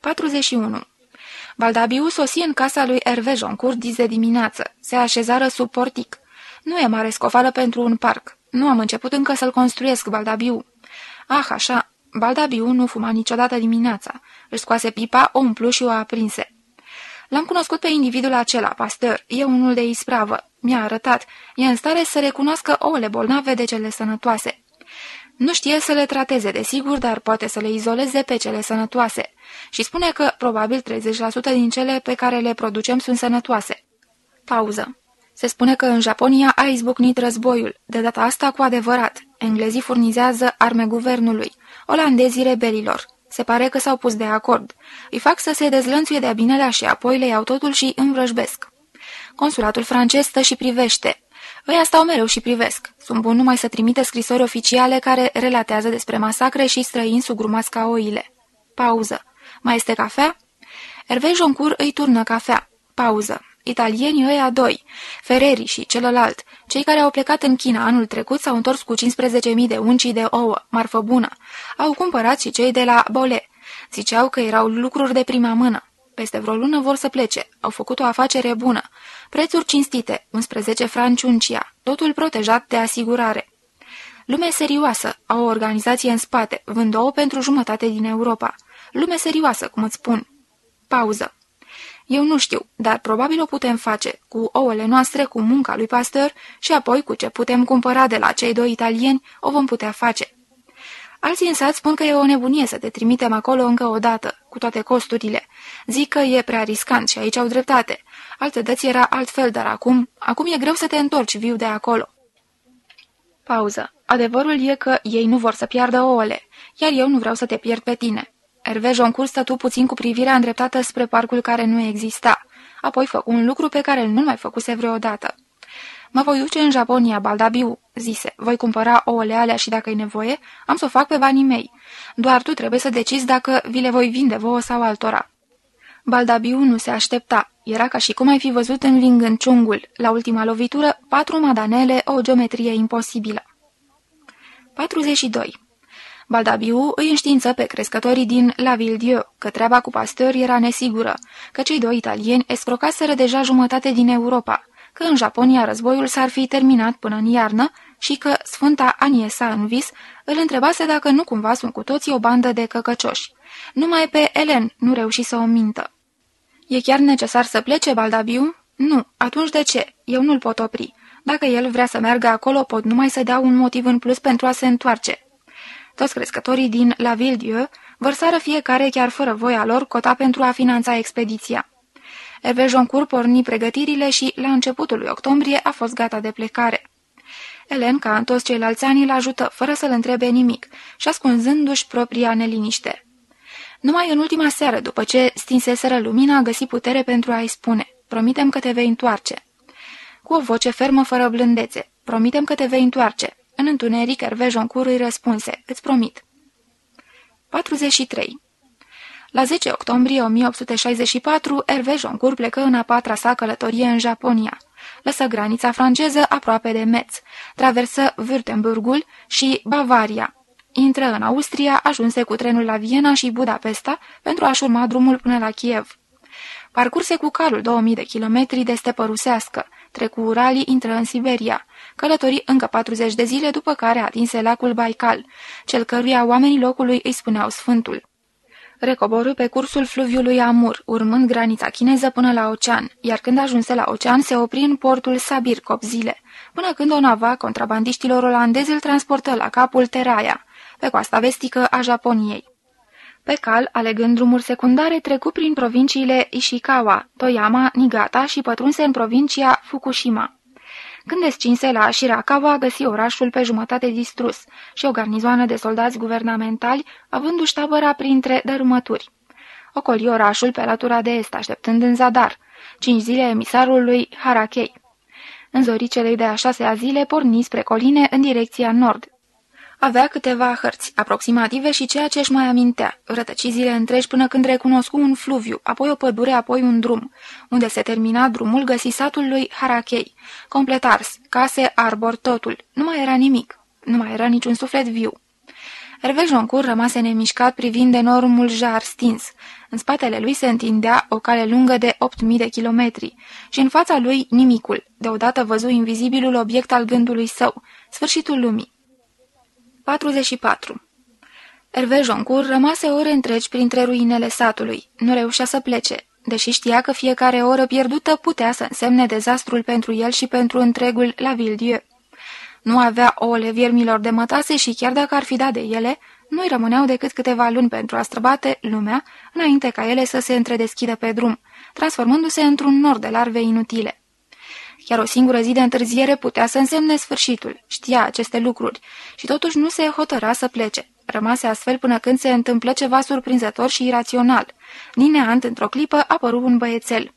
41. Baldabiu sosi în casa lui Hervé Joncourt dis de dimineață. Se așezară sub portic. Nu e mare scofală pentru un parc. Nu am început încă să-l construiesc, Baldabiu. Ah, așa. Baldabiu nu fuma niciodată dimineața. Își scoase pipa, o umplu și o aprinse. L-am cunoscut pe individul acela, pastor. E unul de ispravă. Mi-a arătat. E în stare să recunoască ouăle bolnave de cele sănătoase. Nu știe să le trateze, desigur, dar poate să le izoleze pe cele sănătoase. Și spune că probabil 30% din cele pe care le producem sunt sănătoase. Pauză. Se spune că în Japonia a izbucnit războiul, de data asta cu adevărat. Englezii furnizează arme guvernului, olandezii rebelilor. Se pare că s-au pus de acord. Îi fac să se dezlănțuie de-a binelea și apoi le iau totul și învrăjbesc. Consulatul francez stă și privește. Ăia stau mereu și privesc. Sunt bun numai să trimite scrisori oficiale care relatează despre masacre și străini sugrumați ca oile. Pauză. Mai este cafea? Hervé Joncur îi turnă cafea. Pauză. Italienii ăia doi, Ferreri și celălalt, cei care au plecat în China anul trecut s-au întors cu 15.000 de uncii de ouă, marfă bună. Au cumpărat și cei de la Bole. Ziceau că erau lucruri de prima mână. Peste vreo lună vor să plece. Au făcut o afacere bună. Prețuri cinstite, 11 franci uncia, totul protejat de asigurare. Lume serioasă, au o organizație în spate, vând ouă pentru jumătate din Europa. Lume serioasă, cum îți spun. Pauză. Eu nu știu, dar probabil o putem face, cu ouăle noastre, cu munca lui pastor și apoi cu ce putem cumpăra de la cei doi italieni, o vom putea face. Alții în sat spun că e o nebunie să te trimitem acolo încă o dată, cu toate costurile. Zic că e prea riscant și aici au dreptate. Alte dăți era altfel, dar acum, acum e greu să te întorci viu de acolo. Pauză. Adevărul e că ei nu vor să piardă ouăle, iar eu nu vreau să te pierd pe tine. Hervé Joncur stătu puțin cu privirea îndreptată spre parcul care nu exista. Apoi făcu un lucru pe care nu mai făcuse vreodată. Mă voi duce în Japonia, Baldabiu," zise. Voi cumpăra ouăle alea și dacă e nevoie, am să o fac pe banii mei. Doar tu trebuie să decizi dacă vi le voi vinde vouă sau altora." Baldabiu nu se aștepta. Era ca și cum ai fi văzut învingând ciungul. La ultima lovitură, patru madanele, o geometrie imposibilă. 42. Baldabiu îi înștiință pe crescătorii din La Ville-Dieu că treaba cu pastor era nesigură, că cei doi italieni escrocaseră deja jumătate din Europa, că în Japonia războiul s-ar fi terminat până în iarnă și că Sfânta Aniesa în vis îl întrebase dacă nu cumva sunt cu toții o bandă de căcăcioși. Numai pe Elen nu reuși să o mintă. E chiar necesar să plece, Baldabiu? Nu. Atunci de ce? Eu nu-l pot opri. Dacă el vrea să meargă acolo, pot numai să dea un motiv în plus pentru a se întoarce. Toți crescătorii din La Ville-Dieu vărsară fiecare, chiar fără voia lor, cota pentru a finanța expediția. Hervé Joncourt porni pregătirile și, la începutul lui octombrie, a fost gata de plecare. Elen, ca în toți ceilalți ani, îl ajută, fără să-l întrebe nimic, și ascunzându-și propria neliniște. Numai în ultima seară, după ce stinseseră lumina, a găsit putere pentru a-i spune, promitem că te vei întoarce. Cu o voce fermă, fără blândețe, promitem că te vei întoarce. În întuneric, Hervé Joncourt îi răspunse, îți promit. 43. La 10 octombrie 1864, Hervé Joncourt plecă în a patra sa călătorie în Japonia. Lăsă granița franceză aproape de Metz, traversă Württembergul și Bavaria. Intră în Austria, ajunse cu trenul la Viena și Budapesta pentru a-și urma drumul până la Kiev. Parcurse cu calul 2000 de kilometri de stepă rusească, trecu Uralii, intră în Siberia. Călători încă 40 de zile după care atinse lacul Baikal, cel căruia oamenii locului îi spuneau Sfântul. Recoborâ pe cursul fluviului Amur, urmând granița chineză până la ocean, iar când ajunse la ocean se opri în portul Sabir Copzile, până când o navă contrabandiștilor olandezi îl transportă la capul Teraia, pe coasta vestică a Japoniei. Pe cal, alegând drumuri secundare, trecu prin provinciile Ishikawa, Toyama, Niigata și pătrunse în provincia Fukushima. Când descinse la Shirakawa, găsi orașul pe jumătate distrus și o garnizoană de soldați guvernamentali, avându-și tabăra printre dărâmături. Ocoli orașul pe latura de est, așteptând în zadar, cinci zile emisarul lui Harakei. În zorii celei de-a șasea zile porni spre coline în direcția nord, avea câteva hărți aproximative și ceea ce își mai amintea, rătăci zile întregi până când recunoscu un fluviu, apoi o pădure, apoi un drum. Unde se termina drumul, găsi satul lui Harakei, complet ars, case, arbor, totul. Nu mai era nimic, nu mai era niciun suflet viu. Hervé Joncourt rămase nemișcat privind enormul jar stins. În spatele lui se întindea o cale lungă de 8.000 de kilometri și în fața lui nimicul, deodată văzu invizibilul obiect al gândului său, sfârșitul lumii. 44. Hervé Joncourt rămase ore întregi printre ruinele satului. Nu reușea să plece, deși știa că fiecare oră pierdută putea să însemne dezastrul pentru el și pentru întregul la Villedieu. Nu avea ouăle viermilor de mătase și chiar dacă ar fi dat de ele, nu-i rămâneau decât câteva luni pentru a străbate lumea, înainte ca ele să se întredeschidă pe drum, transformându-se într-un nor de larve inutile. Chiar o singură zi de întârziere putea să însemne sfârșitul, știa aceste lucruri, și totuși nu se hotăra să plece. Rămase astfel până când se întâmplă ceva surprinzător și irațional. Din neant, într-o clipă, apăru un băiețel.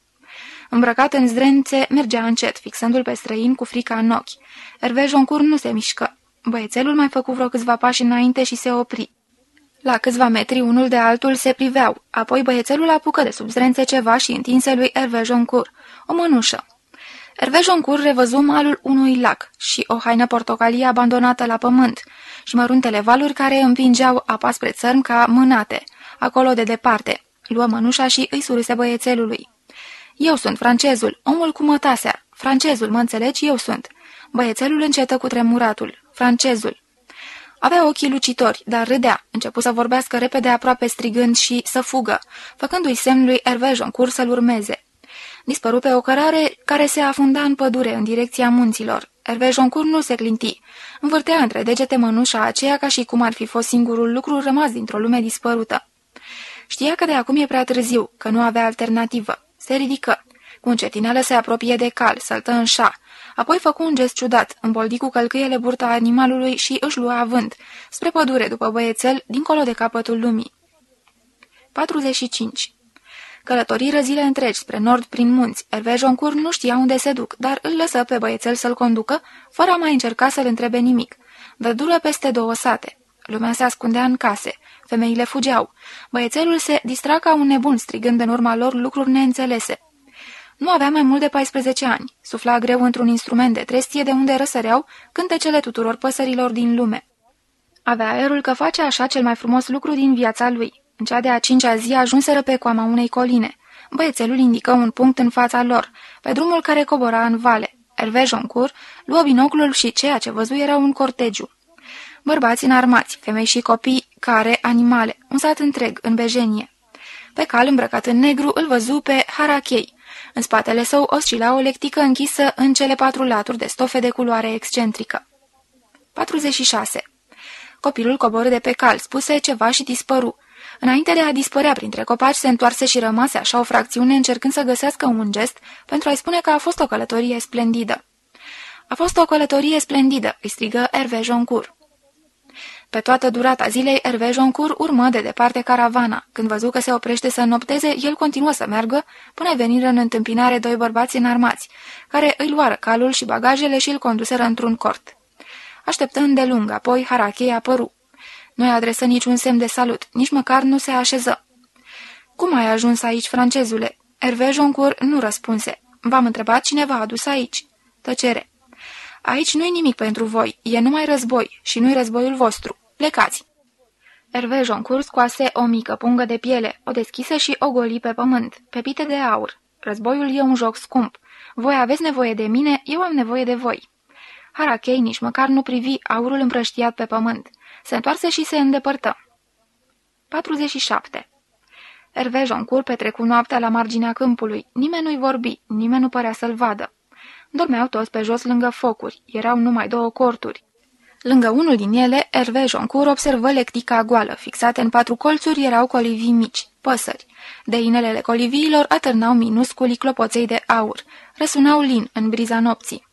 Îmbrăcat în zdrențe, mergea încet, fixându-l pe străin cu frica în ochi. Hervé Joncur nu se mișcă. Băiețelul mai făcu vreo câțiva pași înainte și se opri. La câțiva metri, unul de altul se priveau, apoi băiețelul apucă de sub zdrențe ceva și întinse lui Hervé Joncur, o mănușă. Hervé Joncur revăzu malul unui lac și o haină portocalie abandonată la pământ și măruntele valuri care împingeau apa spre țărm ca mânate, acolo de departe. Luă mănușa și îi suruse băiețelului. Eu sunt francezul, omul cu mătasea. Francezul, mă înțelegi? Eu sunt. Băiețelul încetă cu tremuratul. Francezul. Avea ochii lucitori, dar râdea. Începu să vorbească repede aproape strigând și să fugă, făcându-i semn lui Hervé Joncourt să-l urmeze. Dispăru pe o cărare care se afunda în pădure, în direcția munților. Hervé Joncourt nu se clinti. Învârtea între degete mănușa aceea ca și cum ar fi fost singurul lucru rămas dintr-o lume dispărută. Știa că de acum e prea târziu, că nu avea alternativă. Se ridică. Cu încetinală se apropie de cal, săltă în șa. Apoi făcu un gest ciudat, îmboldi cu călcâiele burta animalului și își lua avânt, spre pădure după băiețel, dincolo de capătul lumii. 45. Călătorii zile întregi spre nord prin munți. Hervé Joncourt nu știa unde se duc, dar îl lăsă pe băiețel să-l conducă, fără a mai încerca să-l întrebe nimic. Dădură peste două sate. Lumea se ascundea în case. Femeile fugeau. Băiețelul se distra ca un nebun, strigând în urma lor lucruri neînțelese. Nu avea mai mult de 14 ani. Sufla greu într-un instrument de trestie de unde răsăreau cântecele tuturor păsărilor din lume. Avea aerul că face așa cel mai frumos lucru din viața lui. În cea de-a cincea zi ajunseră pe coama unei coline. Băiețelul indică un punct în fața lor, pe drumul care cobora în vale. Hervé Joncourt luă binoclul și ceea ce văzu era un cortegiu. Bărbați înarmați, femei și copii, care, animale, un sat întreg, în bejenie. Pe cal îmbrăcat în negru îl văzu pe Harachei. În spatele său oscila o lectică închisă în cele patru laturi de stofe de culoare excentrică. 46. Copilul coborâ de pe cal, spuse ceva și dispăru. Înainte de a dispărea printre copaci, se întoarse și rămase așa o fracțiune încercând să găsească un gest pentru a-i spune că a fost o călătorie splendidă. A fost o călătorie splendidă, îi strigă Hervé Joncourt. Pe toată durata zilei, Hervé Joncourt urmă de departe caravana. Când văzu că se oprește să nopteze, el continuă să meargă până veniră în întâmpinare doi bărbați înarmați, care îi luară calul și bagajele și îl conduseră într-un cort. Așteptă îndelung, apoi Harachei apăru. Nu-i adresă niciun semn de salut, nici măcar nu se așeză. Cum ai ajuns aici, francezule?" Hervé Joncourt nu răspunse. V-am întrebat cine v-a adus aici." Tăcere. Aici nu-i nimic pentru voi, e numai război și nu-i războiul vostru. Plecați!" Hervé Joncourt scoase o mică pungă de piele, o deschise și o goli pe pământ, pepite de aur. Războiul e un joc scump. Voi aveți nevoie de mine, eu am nevoie de voi. Harachei nici măcar nu privi aurul împrăștiat pe pământ. Se întoarse și se îndepărtă. 47. Hervé Joncourt petrecu noaptea la marginea câmpului. Nimeni nu-i vorbi, nimeni nu părea să-l vadă. Dormeau toți pe jos lângă focuri. Erau numai două corturi. Lângă unul din ele, Hervé Joncourt observă lectica goală. Fixate în patru colțuri erau colivii mici, păsări. De inelele coliviilor atârnau minusculi clopoței de aur. Răsunau lin în briza nopții.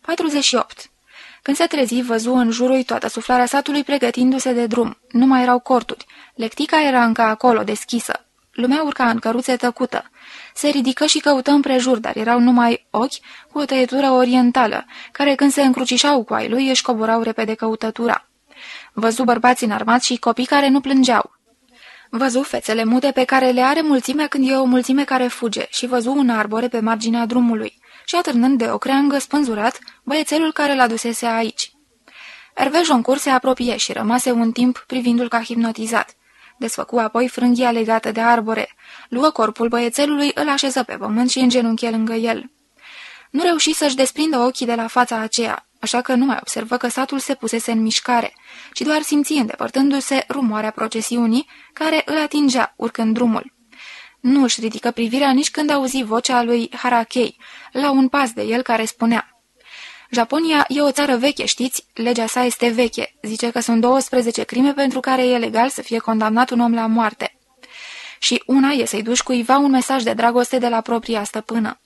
48. Când se trezi, văzu în jurul toată suflarea satului pregătindu-se de drum. Nu mai erau corturi. Lectica era încă acolo, deschisă. Lumea urca în căruțe tăcută. Se ridică și căută împrejur, dar erau numai ochi cu o tăietură orientală, care când se încrucișau cu ai lui își coborau repede căutătura. Văzu bărbați înarmați și copii care nu plângeau. Văzu fețele mute pe care le are mulțimea când e o mulțime care fuge și văzu un arbore pe marginea drumului și atârnând de o creangă spânzurat băiețelul care l-a dusese aici. Hervé Joncourt se apropie și rămase un timp privindu-l ca hipnotizat. Desfăcu apoi frânghia legată de arbore. Luă corpul băiețelului, îl așeză pe pământ și îngenunche lângă el. Nu reuși să-și desprindă ochii de la fața aceea, așa că nu mai observă că satul se pusese în mișcare, ci doar simți îndepărtându-se rumoarea procesiunii, care îl atingea urcând drumul. Nu își ridică privirea nici când auzi vocea lui Harakei, la un pas de el care spunea Japonia e o țară veche, știți? Legea sa este veche. Zice că sunt 12 crime pentru care e legal să fie condamnat un om la moarte. Și una e să-i duci cuiva un mesaj de dragoste de la propria stăpână.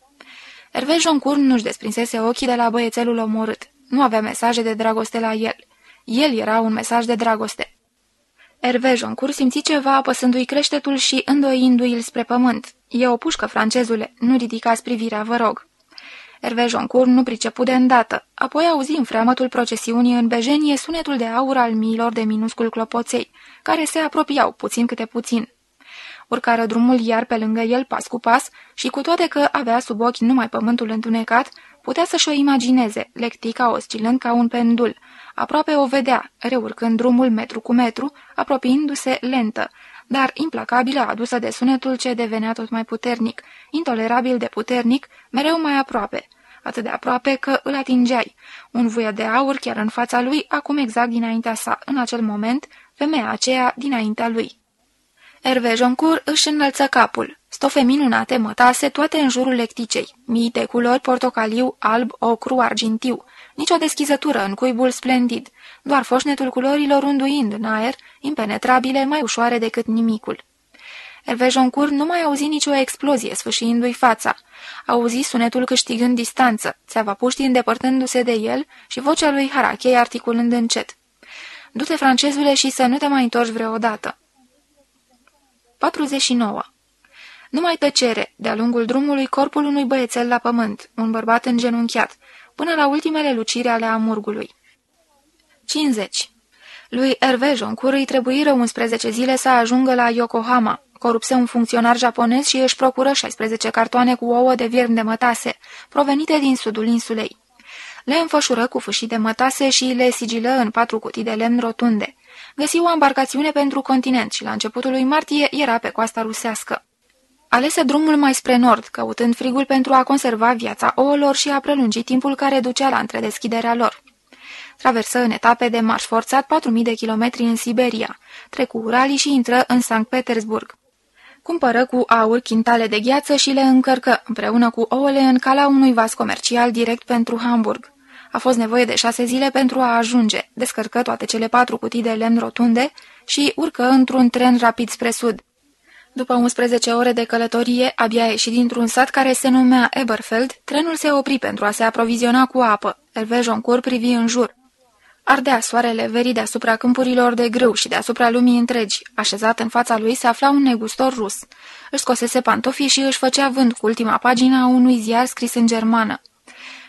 Hervé Joncourt nu-și desprinsese ochii de la băiețelul omorât. Nu avea mesaje de dragoste la el. El era un mesaj de dragoste. Hervé Joncourt simți ceva apăsându-i creștetul și îndoindu-i spre pământ. E o pușcă, francezule, nu ridicați privirea, vă rog. Hervé Joncourt nu pricepu de îndată, apoi auzi în freamătul procesiunii în bejenie sunetul de aur al miilor de minuscul clopoței, care se apropiau puțin câte puțin. Urcară drumul iar pe lângă el pas cu pas și cu toate că avea sub ochi numai pământul întunecat, putea să-și o imagineze, lectica oscilând ca un pendul. Aproape o vedea, reurcând drumul metru cu metru, apropiindu-se lentă, dar implacabilă adusă de sunetul ce devenea tot mai puternic, intolerabil de puternic, mereu mai aproape, atât de aproape că îl atingeai. Un vuie de aur chiar în fața lui, acum exact dinaintea sa, în acel moment, femeia aceea dinaintea lui. Hervé Joncourt își înălță capul. Stofe minunate mătase toate în jurul lecticei, mii de culori portocaliu, alb, ocru, argintiu, nicio deschizătură în cuibul splendid, doar foșnetul culorilor unduind în aer, impenetrabile, mai ușoare decât nimicul. Hervé Joncourt nu mai auzi nicio explozie sfâșiindu-i fața. Auzi sunetul câștigând distanță, țeava puștii îndepărtându-se de el și vocea lui Harachei articulând încet. Du-te, francezule, și să nu te mai întorci vreodată. 49. Numai tăcere, de-a lungul drumului, corpul unui băiețel la pământ, un bărbat îngenunchiat, până la ultimele luciri ale amurgului. 50. Lui Hervé Joncourt îi trebuiră 11 zile să ajungă la Yokohama. Corupse un funcționar japonez și își procură 16 cartoane cu ouă de vierm de mătase, provenite din sudul insulei. Le înfășură cu fâșii de mătase și le sigilă în patru cutii de lemn rotunde. Găsi o embarcațiune pentru continent și la începutul lui martie era pe coasta rusească. Alese drumul mai spre nord, căutând frigul pentru a conserva viața ouălor și a prelungi timpul care ducea la întredeschiderea lor. Traversă în etape de marș forțat 4.000 de kilometri în Siberia, trecu Uralii și intră în Sankt Petersburg. Cumpără cu aur chintale de gheață și le încărcă, împreună cu ouăle, în cala unui vas comercial direct pentru Hamburg. A fost nevoie de șase zile pentru a ajunge, descărcă toate cele patru cutii de lemn rotunde și urcă într-un tren rapid spre sud. După 11 ore de călătorie, abia ieșit dintr-un sat care se numea Eberfeld, trenul se opri pentru a se aproviziona cu apă. Hervé Joncourt privi în jur. Ardea soarele verii deasupra câmpurilor de grâu și deasupra lumii întregi. Așezat în fața lui se afla un negustor rus. Își scosese pantofii și își făcea vânt cu ultima pagină a unui ziar scris în germană.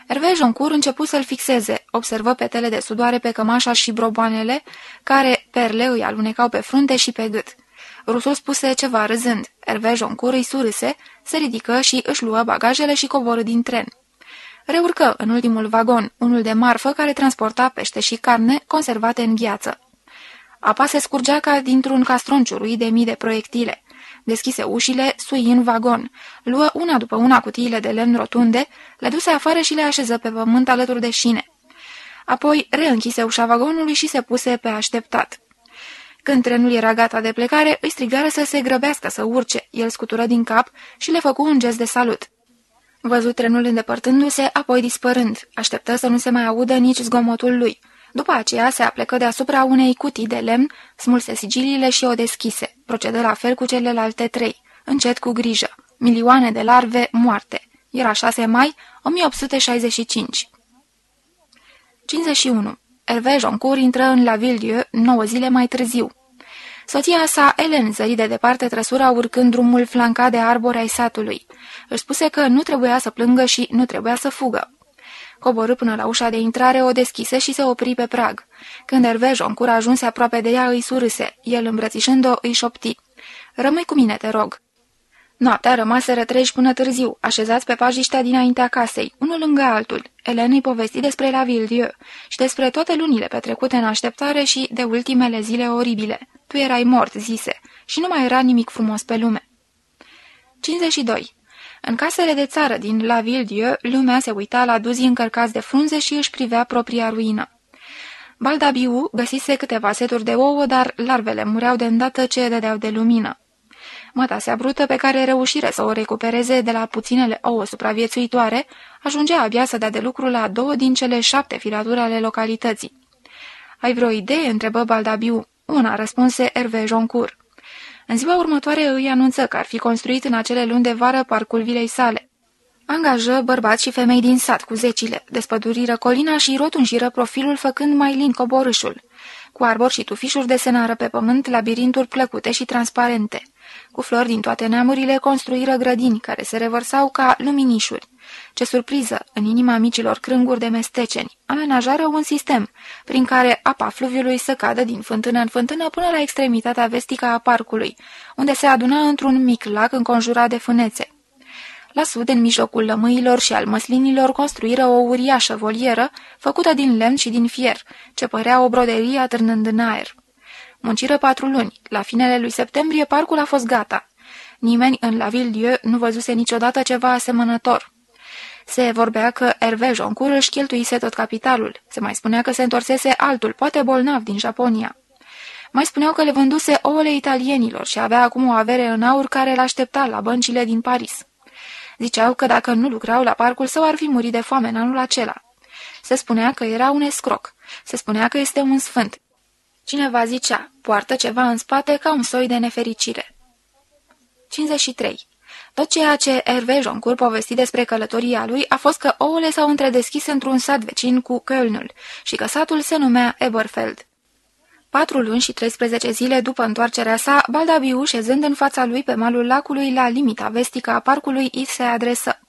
Hervé Joncourt început să-l fixeze, observă petele de sudoare pe cămașa și broboanele, care perle îi alunecau pe frunte și pe gât. Rusul spuse ceva râzând. Hervé Joncourt îi surâse, se ridică și își luă bagajele și coborâ din tren. Reurcă în ultimul vagon, unul de marfă care transporta pește și carne conservate în gheață. Apa se scurgea ca dintr-un castron ciurui de mii de proiectile. Deschise ușile, sui în vagon, luă una după una cutiile de lemn rotunde, le duse afară și le așeză pe pământ alături de șine. Apoi reînchise ușa vagonului și se puse pe așteptat. Când trenul era gata de plecare, îi strigară să se grăbească să urce. El scutură din cap și le făcu un gest de salut. Văzut trenul îndepărtându-se, apoi dispărând. Așteptă să nu se mai audă nici zgomotul lui. După aceea se aplecă deasupra unei cutii de lemn, smulse sigiliile și o deschise. Procedă la fel cu celelalte trei. Încet cu grijă. Milioane de larve moarte. Era 6 mai 1865. 51. Hervé Joncourt intră în La Ville 9 zile mai târziu. Soția sa, Ellen, zări de departe trăsura urcând drumul flancat de arbori ai satului. Își spuse că nu trebuia să plângă și nu trebuia să fugă. Coborâ până la ușa de intrare, o deschise și se opri pe prag. Când Hervé Joncourt ajunse aproape de ea, îi surâse. El, îmbrățișând-o, îi șopti. Rămâi cu mine, te rog." Noaptea rămaseră treji până târziu, așezați pe pajiștea dinaintea casei, unul lângă altul. Elena îi povesti despre la Villedieu și despre toate lunile petrecute în așteptare și de ultimele zile oribile. Tu erai mort, zise, și nu mai era nimic frumos pe lume. 52. În casele de țară din La Villedieu, lumea se uita la duzii încărcați de frunze și își privea propria ruină. Baldabiu găsise câteva seturi de ouă, dar larvele mureau de îndată ce dădeau de lumină. Mătasea brută pe care reușire să o recupereze de la puținele ouă supraviețuitoare, ajungea abia să dea de lucru la două din cele șapte filaturi ale localității. Ai vreo idee?" întrebă Baldabiu. Una, răspunse Hervé Joncourt. În ziua următoare îi anunță că ar fi construit în acele luni de vară parcul vilei sale. Angajă bărbați și femei din sat cu zecile, despăduriră colina și rotunjiră profilul făcând mai lin coborâșul. Cu arbori și tufișuri desenară pe pământ labirinturi plăcute și transparente. Cu flori din toate neamurile construiră grădini care se revărsau ca luminișuri. Ce surpriză! În inima micilor crânguri de mesteceni, amenajară un sistem prin care apa fluviului să cadă din fântână în fântână până la extremitatea vestică a parcului, unde se aduna într-un mic lac înconjurat de fânețe. La sud, în mijlocul lămâilor și al măslinilor, construiră o uriașă volieră, făcută din lemn și din fier, ce părea o broderie atârnând în aer. Munciră patru luni. La finele lui septembrie, parcul a fost gata. Nimeni în la Villedieu nu văzuse niciodată ceva asemănător. Se vorbea că Hervé Joncourt își cheltuise tot capitalul. Se mai spunea că se întorsese altul, poate bolnav, din Japonia. Mai spuneau că le vânduse ouăle italienilor și avea acum o avere în aur care l-aștepta la băncile din Paris. Ziceau că dacă nu lucrau la parcul său ar fi murit de foame în anul acela. Se spunea că era un escroc. Se spunea că este un sfânt. Cineva zicea, poartă ceva în spate ca un soi de nefericire. 53. Tot ceea ce Hervé Joncourt povesti despre călătoria lui a fost că ouăle s-au întredeschis într-un sat vecin cu Kölnul și că satul se numea Eberfeld. Patru luni și 13 zile după întoarcerea sa, Baldabiu, șezând în fața lui pe malul lacului la limita vestică a parcului, îi se adresă.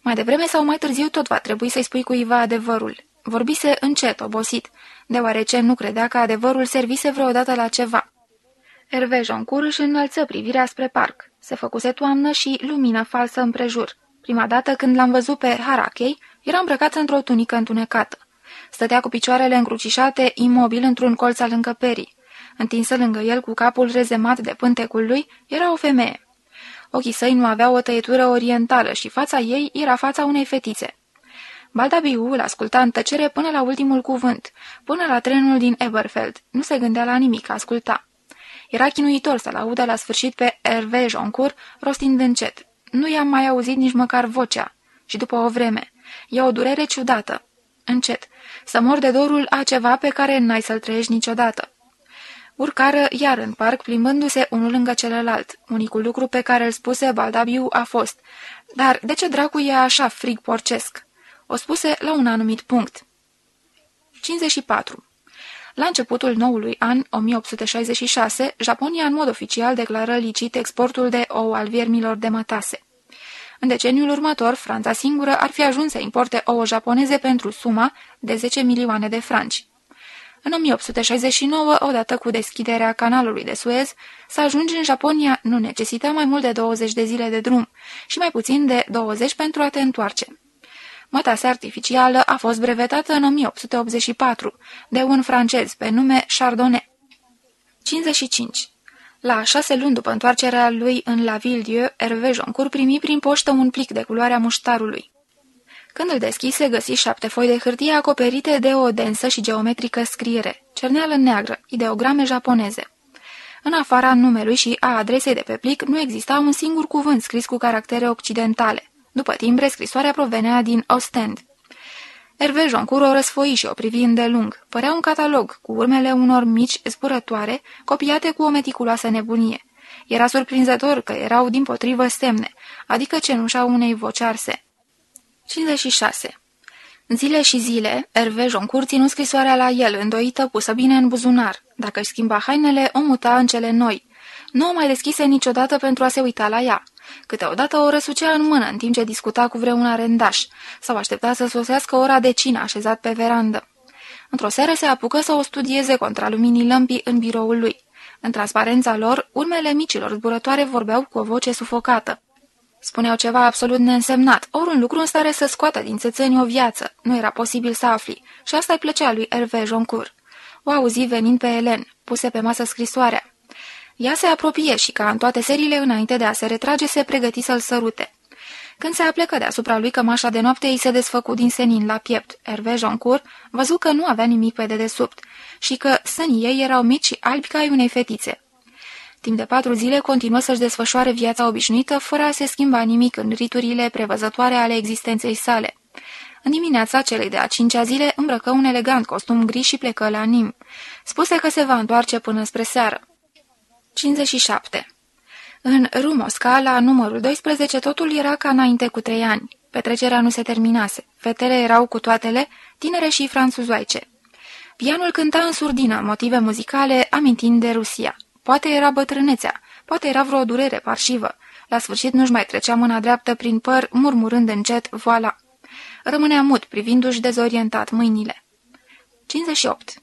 Mai devreme sau mai târziu tot va trebui să-i spui cuiva adevărul. Vorbise încet, obosit, deoarece nu credea că adevărul servise vreodată la ceva. Hervé Joncourt își înălță privirea spre parc. Se făcuse toamnă și lumină falsă împrejur. Prima dată când l-am văzut pe Harakei, era îmbrăcat într-o tunică întunecată. Stătea cu picioarele încrucișate, imobil într-un colț al încăperii. Întinsă lângă el cu capul rezemat de pântecul lui, era o femeie. Ochii săi nu aveau o tăietură orientală și fața ei era fața unei fetițe. Baldabiu îl asculta în tăcere până la ultimul cuvânt, până la trenul din Eberfeld. Nu se gândea la nimic, asculta. Era chinuitor să-l audă la sfârșit pe Hervé Joncourt rostind încet. Nu i-am mai auzit nici măcar vocea. Și după o vreme. E o durere ciudată. Încet. Să mor de dorul a ceva pe care n-ai să-l trăiești niciodată. Urcară iar în parc, plimbându-se unul lângă celălalt. Unicul lucru pe care îl spuse Baldabiu a fost, Dar de ce dracu e așa frig porcesc?" O spuse la un anumit punct. 54. La începutul noului an, 1866, Japonia în mod oficial declară licit exportul de ou al viermilor de mătase. În deceniul următor, Franța singură ar fi ajuns să importe ouă japoneze pentru suma de 10 milioane de franci. În 1869, odată cu deschiderea canalului de Suez, să ajungi în Japonia nu necesita mai mult de 20 de zile de drum și mai puțin de 20 pentru a te întoarce. Mătase artificială a fost brevetată în 1884 de un francez pe nume Chardonnay. 55. La șase luni după întoarcerea lui în La Ville-Dieu, Hervé Joncourt primi prin poștă un plic de culoarea muștarului. Când îl deschise, găsi șapte foi de hârtie acoperite de o densă și geometrică scriere, cerneală neagră, ideograme japoneze. În afara numelui și a adresei de pe plic nu exista un singur cuvânt scris cu caractere occidentale. După timbre, scrisoarea provenea din Ostend. Hervé Joncourt o răsfoi și o privi îndelung. Părea un catalog, cu urmele unor mici zburătoare, copiate cu o meticuloasă nebunie. Era surprinzător că erau din potrivă semne, adică cenușa unei voci arse. 56. Zile și zile, Hervé Joncourt ținu scrisoarea la el, îndoită, pusă bine în buzunar. Dacă își schimba hainele, o muta în cele noi. Nu o mai deschise niciodată pentru a se uita la ea. Câteodată o răsucea în mână în timp ce discuta cu vreun arendaș sau aștepta să sosească ora de cină așezat pe verandă. Într-o seară se apucă să o studieze contra luminii lămpii în biroul lui. În transparența lor, urmele micilor zburătoare vorbeau cu o voce sufocată. Spuneau ceva absolut neînsemnat, ori un lucru în stare să scoată din țățeni o viață. Nu era posibil să afli. Și asta îi plăcea lui Hervé Joncourt. O auzi venind pe Elen, puse pe masă scrisoarea. Ea se apropie și, ca în toate seriile, înainte de a se retrage, se pregăti să-l sărute. Când se aplecă deasupra lui cămașa de noapte, îi se desfăcu din senin la piept. Hervé Joncourt văzu că nu avea nimic pe dedesubt și că sânii ei erau mici și albi ca ai unei fetițe. Timp de patru zile continuă să-și desfășoare viața obișnuită, fără a se schimba nimic în riturile prevăzătoare ale existenței sale. În dimineața celei de a cincea zile îmbrăcă un elegant costum gri și plecă la Nim. Spuse că se va întoarce până spre seară. 57. În Rumosca, la numărul 12, totul era ca înainte cu trei ani. Petrecerea nu se terminase. Fetele erau cu toatele, tinere și franțuzoaice. Pianul cânta în surdină motive muzicale amintind de Rusia. Poate era bătrânețea, poate era vreo durere parșivă. La sfârșit nu-și mai trecea mâna dreaptă prin păr, murmurând încet, voila. Rămânea mut, privindu-și dezorientat mâinile. 58.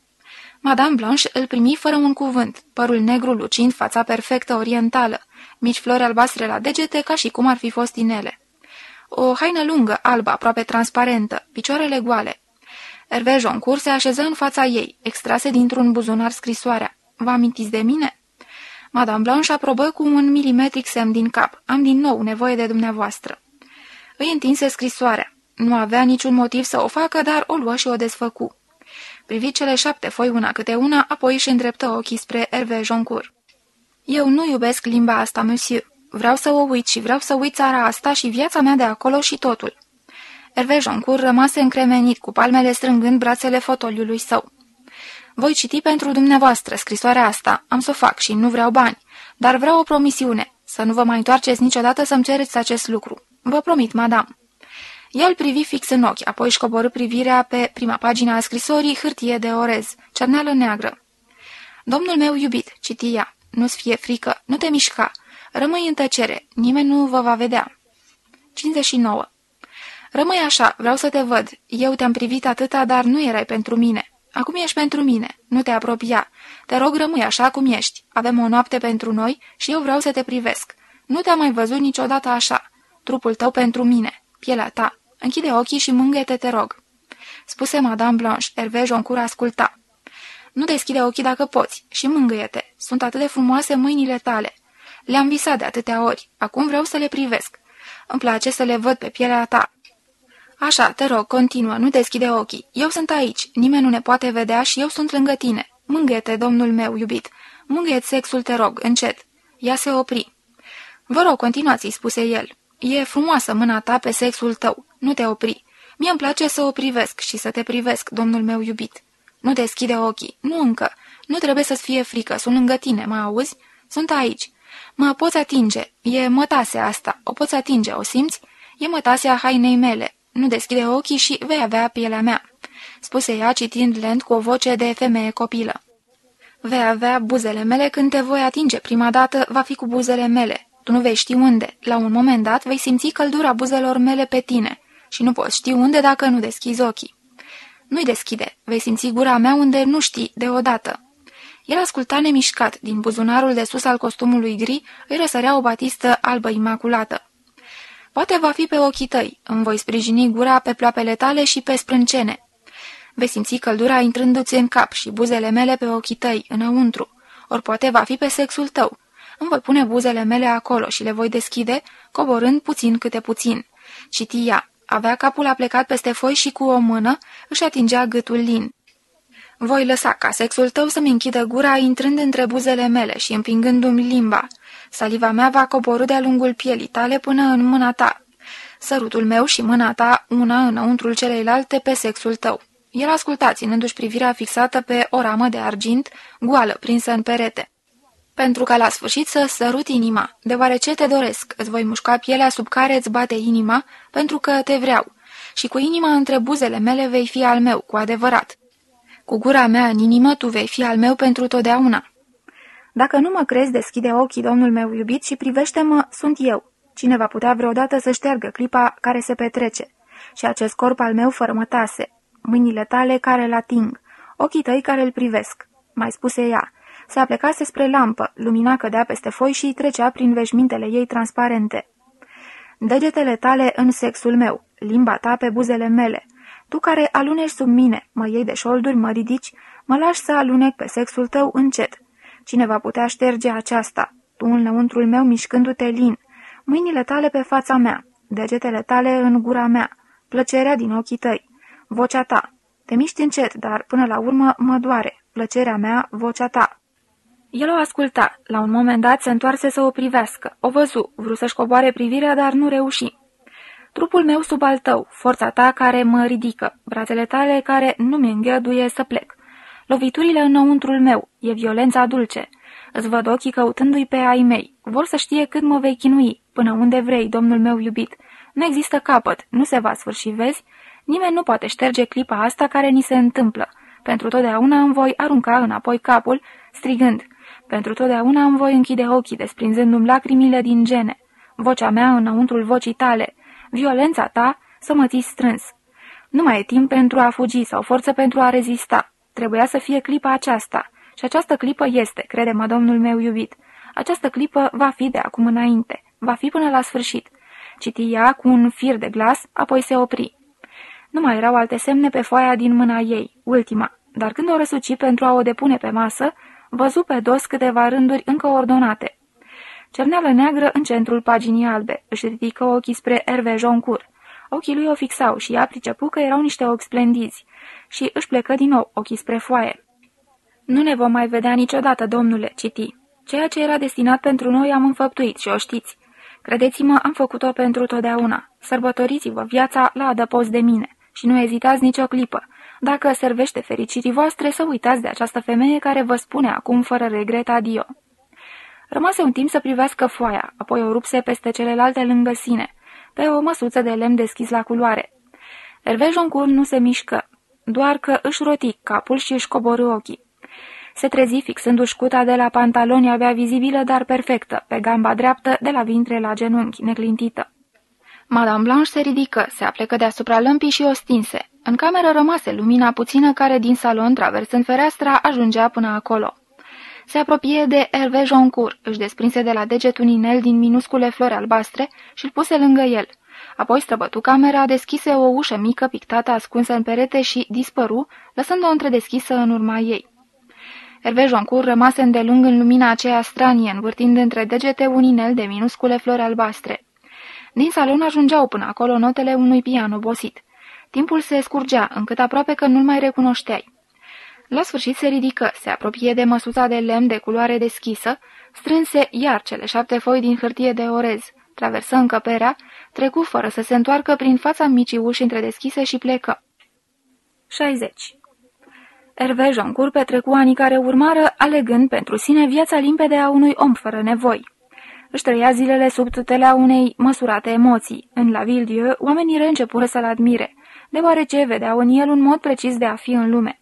Madame Blanche îl primi fără un cuvânt, părul negru lucind fața perfectă orientală, mici flori albastre la degete ca și cum ar fi fost inele. O haină lungă, albă, aproape transparentă, picioarele goale. Hervé Joncourt se așeză în fața ei, extrase dintr-un buzunar scrisoarea. Vă amintiți de mine?" Madame Blanche aprobă cu un milimetric semn din cap. Am din nou nevoie de dumneavoastră." Îi întinse scrisoarea. Nu avea niciun motiv să o facă, dar o luă și o desfăcu. Privi cele șapte foi una câte una, apoi își îndreptă ochii spre Hervé Joncourt. Eu nu iubesc limba asta, monsieur. Vreau să o uit și vreau să uit țara asta și viața mea de acolo și totul." Hervé Joncourt rămase încremenit, cu palmele strângând brațele fotoliului său. Voi citi pentru dumneavoastră scrisoarea asta, am să o fac și nu vreau bani, dar vreau o promisiune, să nu vă mai întoarceți niciodată să-mi cereți acest lucru. Vă promit, madame." El privi fix în ochi, apoi își coborâ privirea pe prima pagina a scrisorii, hârtie de orez, cerneală neagră. Domnul meu iubit, citi ea, nu-ți fie frică, nu te mișca, rămâi în tăcere, nimeni nu vă va vedea. 59. Rămâi așa, vreau să te văd, eu te-am privit atâta, dar nu erai pentru mine. Acum ești pentru mine, nu te apropia. Te rog, rămâi așa cum ești. Avem o noapte pentru noi și eu vreau să te privesc. Nu te-am mai văzut niciodată așa. Trupul tău pentru mine, pielea ta. Închide ochii și mângâie-te, te rog." Spuse Madame Blanche. Hervé Joncourt asculta. Nu deschide ochii dacă poți și mângâie-te. Sunt atât de frumoase mâinile tale. Le-am visat de atâtea ori. Acum vreau să le privesc. Îmi place să le văd pe pielea ta. Așa, te rog, continuă, nu deschide ochii. Eu sunt aici, nimeni nu ne poate vedea și eu sunt lângă tine. Mângâie-te, domnul meu iubit. Mângâie-ți sexul, te rog, încet. Ea se opri. Vă rog, continuați, spuse el. E frumoasă mâna ta pe sexul tău. Nu te opri. Mie îmi place să o privesc și să te privesc, domnul meu iubit. Nu deschide ochii. Nu încă. Nu trebuie să-ți fie frică. Sunt lângă tine, mă auzi? Sunt aici. Mă poți atinge. E mătasea asta. O poți atinge, o simți? E mătasea hainei mele. Nu deschide ochii și vei avea pielea mea." Spuse ea citind lent cu o voce de femeie copilă. Vei avea buzele mele când te voi atinge prima dată, va fi cu buzele mele. Tu nu vei ști unde. La un moment dat vei simți căldura buzelor mele pe tine și nu poți ști unde dacă nu deschizi ochii. Nu-i deschide, vei simți gura mea unde nu știi deodată. El asculta nemișcat, din buzunarul de sus al costumului gri îi răsărea o batistă albă imaculată. Poate va fi pe ochii tăi, îmi voi sprijini gura pe ploapele tale și pe sprâncene. Vei simți căldura intrându-ți în cap și buzele mele pe ochii tăi, înăuntru. Ori poate va fi pe sexul tău. Îmi voi pune buzele mele acolo și le voi deschide, coborând puțin câte puțin. Citia. Avea capul aplecat peste foi și cu o mână își atingea gâtul lin. Voi lăsa ca sexul tău să-mi închidă gura intrând între buzele mele și împingându-mi limba. Saliva mea va coborâ de-a lungul pielii tale până în mâna ta. Sărutul meu și mâna ta, una înăuntrul celeilalte, pe sexul tău. El asculta, ținându-și privirea fixată pe o ramă de argint, goală, prinsă în perete. Pentru ca la sfârșit să sărut inima, deoarece te doresc, îți voi mușca pielea sub care îți bate inima, pentru că te vreau, și cu inima între buzele mele vei fi al meu, cu adevărat. Cu gura mea în inimă tu vei fi al meu pentru totdeauna. Dacă nu mă crezi, deschide ochii, domnul meu iubit, și privește-mă, sunt eu. Cine va putea vreodată să șteargă clipa care se petrece? Și acest corp al meu fără mătase, mâinile tale care îl ating, ochii tăi care îl privesc. Mai spuse ea, Se aplecase spre lampă, lumina cădea peste foi și trecea prin veșmintele ei transparente. Degetele tale în sexul meu, limba ta pe buzele mele. Tu care alunești sub mine, mă iei de șolduri, mă ridici, mă lași să alunec pe sexul tău încet. Cine va putea șterge aceasta? Tu înăuntrul meu mișcându-te lin, mâinile tale pe fața mea, degetele tale în gura mea, plăcerea din ochii tăi, vocea ta. Te miști încet, dar până la urmă mă doare, plăcerea mea, vocea ta. El o asculta. La un moment dat se întoarse să o privească. O văzu, vrut să-și coboare privirea, dar nu reuși. Trupul meu sub al tău, forța ta care mă ridică, brațele tale care nu mi îngăduie să plec. Loviturile înăuntrul meu, e violența dulce. Îți văd ochii căutându-i pe ai mei. Vor să știe cât mă vei chinui, până unde vrei, domnul meu iubit. Nu există capăt, nu se va sfârși, vezi? Nimeni nu poate șterge clipa asta care ni se întâmplă. Pentru totdeauna îmi voi arunca înapoi capul, strigând. Pentru totdeauna îmi voi închide ochii, desprinzându-mi lacrimile din gene. Vocea mea înăuntrul vocii tale. Violența ta să mă ții strâns. Nu mai e timp pentru a fugi sau forță pentru a rezista. Trebuia să fie clipa aceasta. Și această clipă este, crede-mă, domnul meu iubit. Această clipă va fi de acum înainte. Va fi până la sfârșit. Citi ea cu un fir de glas, apoi se opri. Nu mai erau alte semne pe foaia din mâna ei, ultima, dar când o răsuci pentru a o depune pe masă, văzu pe dos câteva rânduri încă ordonate. Cerneală neagră în centrul paginii albe, își ridică ochii spre Hervé Joncourt. Ochii lui o fixau și ea pricepu că erau niște ochi splendizi și își plecă din nou ochii spre foaie. Nu ne vom mai vedea niciodată, domnule, citi. Ceea ce era destinat pentru noi am înfăptuit și o știți. Credeți-mă, am făcut-o pentru totdeauna. Sărbătoriți-vă viața la adăpost de mine și nu ezitați nicio clipă. Dacă servește fericirii voastre, să uitați de această femeie care vă spune acum fără regret adio. Rămase un timp să privească foaia, apoi o rupse peste celelalte lângă sine, pe o măsuță de lemn deschis la culoare. Hervé Joncourt nu se mișcă, doar că își roti capul și își coborâ ochii. Se trezi fixându-și cuta de la pantaloni abia vizibilă, dar perfectă, pe gamba dreaptă, de la vintre la genunchi, neclintită. Madame Blanche se ridică, se aplecă deasupra lămpii și o stinse. În cameră rămase lumina puțină care din salon, traversând fereastra, ajungea până acolo. Se apropie de Hervé Joncourt, își desprinse de la deget un inel din minuscule flori albastre și îl puse lângă el. Apoi străbătu camera, deschise o ușă mică pictată ascunsă în perete și dispăru, lăsând-o întredeschisă în urma ei. Hervé Joncourt rămase îndelung în lumina aceea stranie, învârtind între degete un inel de minuscule flori albastre. Din salon ajungeau până acolo notele unui pian obosit. Timpul se scurgea, încât aproape că nu-l mai recunoșteai. La sfârșit se ridică, se apropie de măsuța de lemn de culoare deschisă, strânse iar cele șapte foi din hârtie de orez, traversă încăperea, trecu fără să se întoarcă prin fața micii uși întredeschise și plecă. 60. Hervé Joncourt petrecu anii care urmară, alegând pentru sine viața limpede a unui om fără nevoi. Își trăia zilele sub tutelea unei măsurate emoții. În la Ville oamenii reîncepură să-l admire, deoarece vedeau în el un mod precis de a fi în lume.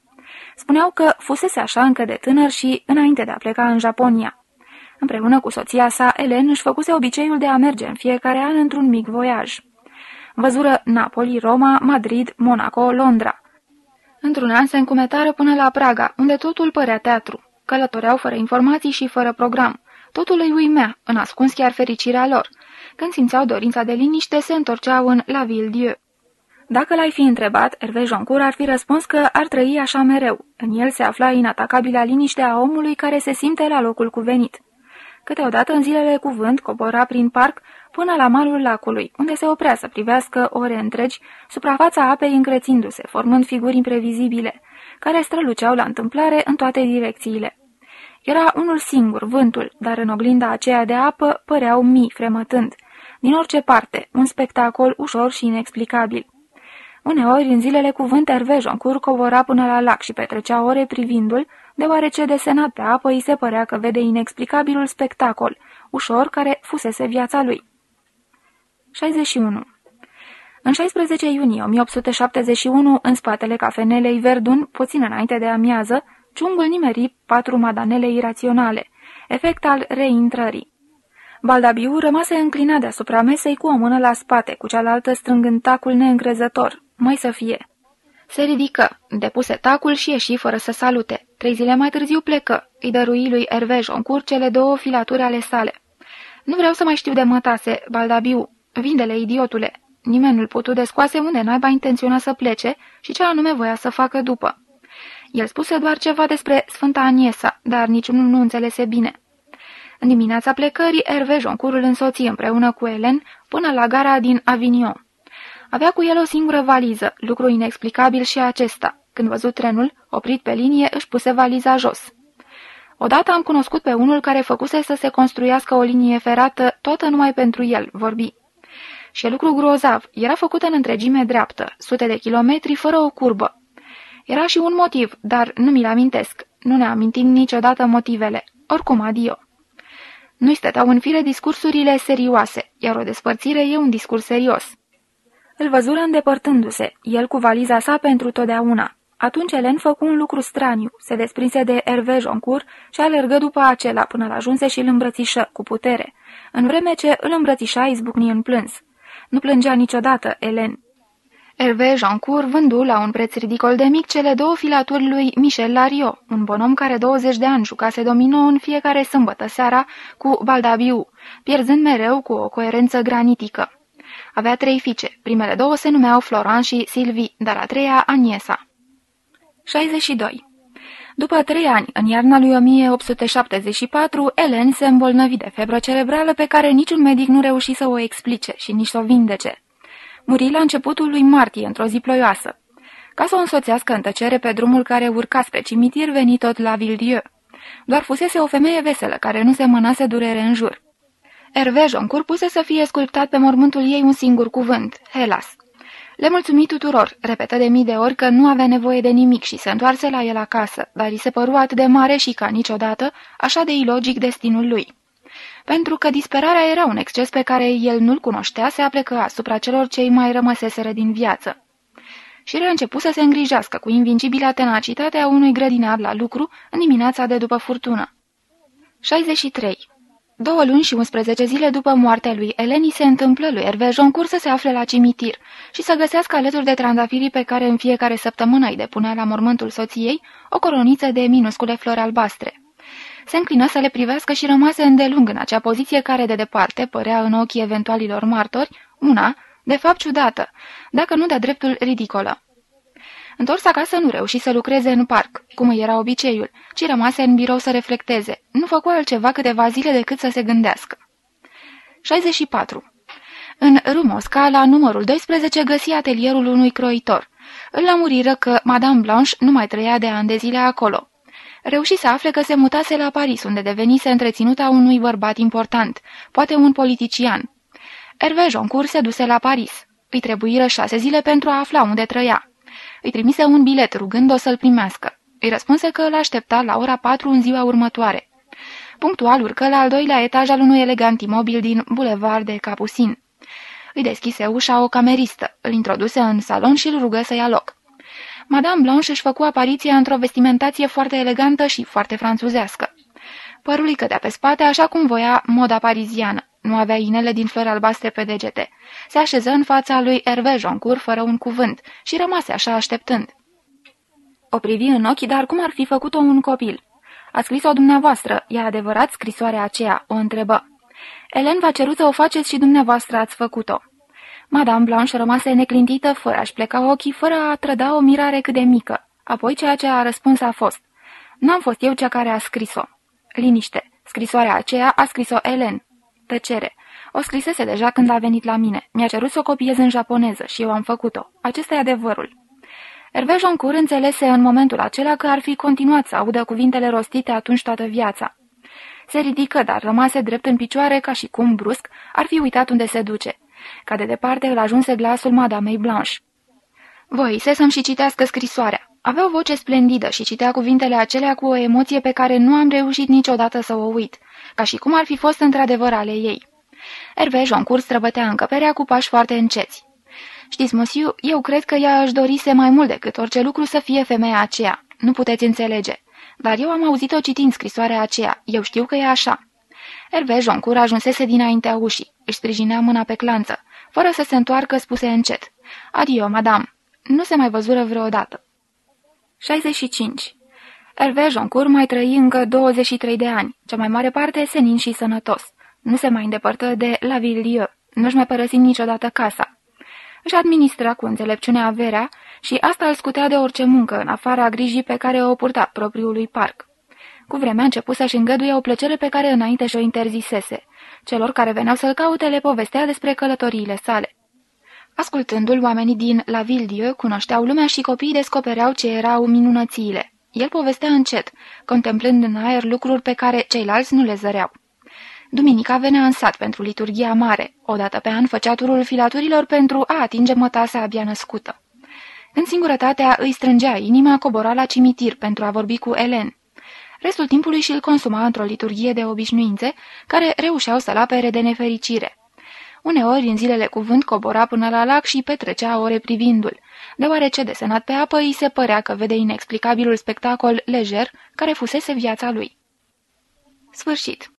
Spuneau că fusese așa încă de tânăr și înainte de a pleca în Japonia. Împreună cu soția sa, Elen își făcuse obiceiul de a merge în fiecare an într-un mic voiaj. Văzură Napoli, Roma, Madrid, Monaco, Londra. Într-un an se încumetară până la Praga, unde totul părea teatru. Călătoreau fără informații și fără program. Totul îi uimea, în ascuns chiar fericirea lor. Când simțeau dorința de liniște, se întorceau în La Ville-Dieu. Dacă l-ai fi întrebat, Hervé Joncourt ar fi răspuns că ar trăi așa mereu. În el se afla inatacabila liniște a omului care se simte la locul cuvenit. Câteodată în zilele cu vânt cobora prin parc până la malul lacului, unde se oprea să privească ore întregi, suprafața apei încrețindu-se, formând figuri imprevizibile, care străluceau la întâmplare în toate direcțiile. Era unul singur, vântul, dar în oglinda aceea de apă păreau mii fremătând. Din orice parte, un spectacol ușor și inexplicabil. Uneori, în zilele cu vânt, Hervé Joncourt cobora până la lac și petrecea ore privindu-l, deoarece desenat pe apă îi se părea că vede inexplicabilul spectacol, ușor, care fusese viața lui. 61. În 16 iunie 1871, în spatele cafenelei Verdun, puțin înainte de amiază, ciungul nimeri patru madanele iraționale, efect al reintrării. Baldabiu rămase înclinat deasupra mesei cu o mână la spate, cu cealaltă strângând tacul neîncrezător. Mai să fie. Se ridică, depuse tacul și ieși fără să salute. Trei zile mai târziu plecă. Îi dărui lui Hervé Joncourt cele două filaturi ale sale. Nu vreau să mai știu de mătase, Baldabiu. Vindele, idiotule. Nimeni nu-l putu descoase unde naiba intenționa să plece și ce anume voia să facă după. El spuse doar ceva despre Sfânta Aniesa, dar niciunul nu înțelese bine. În dimineața plecării, Hervé Joncourt îl însoți împreună cu Ellen până la gara din Avignon. Avea cu el o singură valiză, lucru inexplicabil și acesta. Când văzut trenul, oprit pe linie, își puse valiza jos. Odată am cunoscut pe unul care făcuse să se construiască o linie ferată toată numai pentru el, vorbi. Și e lucru grozav, era făcută în întregime dreaptă, sute de kilometri fără o curbă. Era și un motiv, dar nu mi-l amintesc. Nu ne amintim niciodată motivele. Oricum, adio. Nu-i stăteau în fire discursurile serioase, iar o despărțire e un discurs serios. Îl văzură îndepărtându-se, el cu valiza sa pentru totdeauna. Atunci Elen făcu un lucru straniu, se desprinse de Hervé Joncourt și alergă după acela până la ajunse și îl îmbrățișă, cu putere, în vreme ce îl îmbrățișa izbucni în plâns. Nu plângea niciodată, Elen. Hervé Joncourt vându la un preț ridicol de mic cele două filaturi lui Michel Lario, un bonom care 20 de ani jucase domino în fiecare sâmbătă seara cu Baldabiu, pierzând mereu cu o coerență granitică. Avea trei fiice. Primele două se numeau Florent și Sylvie, dar a treia Aniesa. 62. După trei ani, în iarna lui 1874, Ellen se îmbolnăvi de febră cerebrală pe care niciun medic nu reuși să o explice și nici să o vindece. Muri la începutul lui martie, într-o zi ploioasă. Ca să o însoțească în tăcere pe drumul care urca spre cimitir, veni tot la Vildieu. Doar fusese o femeie veselă, care nu se mănase durere în jur. Hervé Joncourt puse să fie sculptat pe mormântul ei un singur cuvânt, Helas. Le mulțumi tuturor, repetă de mii de ori că nu avea nevoie de nimic și se întoarse la el acasă, dar îi se păru atât de mare și ca niciodată, așa de ilogic destinul lui. Pentru că disperarea era un exces pe care el nu-l cunoștea, se aplecă asupra celor ce îi mai rămăseseră din viață. Și reîncepu să se îngrijească cu invincibila tenacitate a unui grădinar la lucru în dimineața de după furtună. 63. Două luni și 11 zile după moartea lui Eleni se întâmplă lui Hervé Joncourt să se afle la cimitir și să găsească alături de trandafirii pe care în fiecare săptămână îi depunea la mormântul soției o coroniță de minuscule flori albastre. Se înclină să le privească și rămase îndelung în acea poziție care de departe părea în ochii eventualilor martori una, de fapt ciudată, dacă nu de dreptul ridicolă. Întors acasă nu reuși să lucreze în parc, cum era obiceiul, ci rămase în birou să reflecteze. Nu făcu altceva câteva zile decât să se gândească. 64. În Rumosca, la numărul 12, găsi atelierul unui croitor. Îl lamuriră că Madame Blanche nu mai trăia de ani de zile acolo. Reuși să afle că se mutase la Paris, unde devenise întreținuta unui bărbat important, poate un politician. Hervé Joncourt se duse la Paris. Îi trebuiră șase zile pentru a afla unde trăia. Îi trimise un bilet rugând-o să-l primească. Îi răspunse că îl aștepta la ora patru în ziua următoare. Punctual urcă la al doilea etaj al unui elegant imobil din bulevard de Capucin. Îi deschise ușa o cameristă, îl introduse în salon și îl rugă să ia loc. Madame Blanche își făcu apariția într-o vestimentație foarte elegantă și foarte franțuzească. Părul îi cădea pe spate așa cum voia moda pariziană. Nu avea inele din flori albastre pe degete. Se așeză în fața lui Hervé Joncourt fără un cuvânt și rămase așa așteptând. O privi în ochi, dar cum ar fi făcut-o un copil? A scris-o dumneavoastră, e adevărat scrisoarea aceea, o întrebă. Elen v-a cerut să o faceți și dumneavoastră ați făcut-o. Madame Blanche rămase neclintită, fără a-și pleca ochii, fără a trăda o mirare cât de mică. Apoi ceea ce a răspuns a fost. N-am fost eu cea care a scris-o. Liniște. Scrisoarea aceea a scris-o Ellen. Tăcere. O scrisese deja când a venit la mine. Mi-a cerut să o copiez în japoneză și eu am făcut-o. Acesta e adevărul. Hervé Joncourt înțelese în momentul acela că ar fi continuat să audă cuvintele rostite atunci toată viața. Se ridică, dar rămase drept în picioare ca și cum, brusc, ar fi uitat unde se duce. Ca de departe îl ajunse glasul madamei Blanche. Voise să-mi și citească scrisoarea. Avea o voce splendidă și citea cuvintele acelea cu o emoție pe care nu am reușit niciodată să o uit, ca și cum ar fi fost într-adevăr ale ei. Hervé Joncourt străbătea încăperea cu pași foarte înceți. Știți, măsiu, eu cred că ea își dorise mai mult decât orice lucru să fie femeia aceea. Nu puteți înțelege. Dar eu am auzit-o citind scrisoarea aceea. Eu știu că e așa. Hervé Joncourt ajunsese dinaintea ușii. Își sprijinea mâna pe clanță. Fără să se întoarcă, spuse încet. Adio, madame. Nu se mai văzură vreodată. 65. Hervé Joncourt mai trăi încă 23 de ani, cea mai mare parte senin și sănătos. Nu se mai îndepărtă de La Villieu, nu-și mai părăsi niciodată casa. Își administra cu înțelepciune averea și asta îl scutea de orice muncă, în afara grijii pe care o purta propriului parc. Cu vremea început să-și îngăduie o plăcere pe care înainte și-o interzisese. Celor care veneau să-l caute le povestea despre călătoriile sale. Ascultându-l, oamenii din La Ville cunoșteau lumea și copiii descopereau ce erau minunățiile. El povestea încet, contemplând în aer lucruri pe care ceilalți nu le zăreau. Duminica venea în sat pentru liturgia mare. Odată pe an făcea turul filaturilor pentru a atinge mătasa abia născută. În singurătatea îi strângea inima, cobora la cimitir pentru a vorbi cu Elen. Restul timpului și-l consuma într-o liturghie de obișnuințe, care reușeau să-l apere de nefericire. Uneori, în zilele cuvânt, cobora până la lac și petrecea ore privindu-l, deoarece desenat pe apă îi se părea că vede inexplicabilul spectacol lejer care fusese viața lui. Sfârșit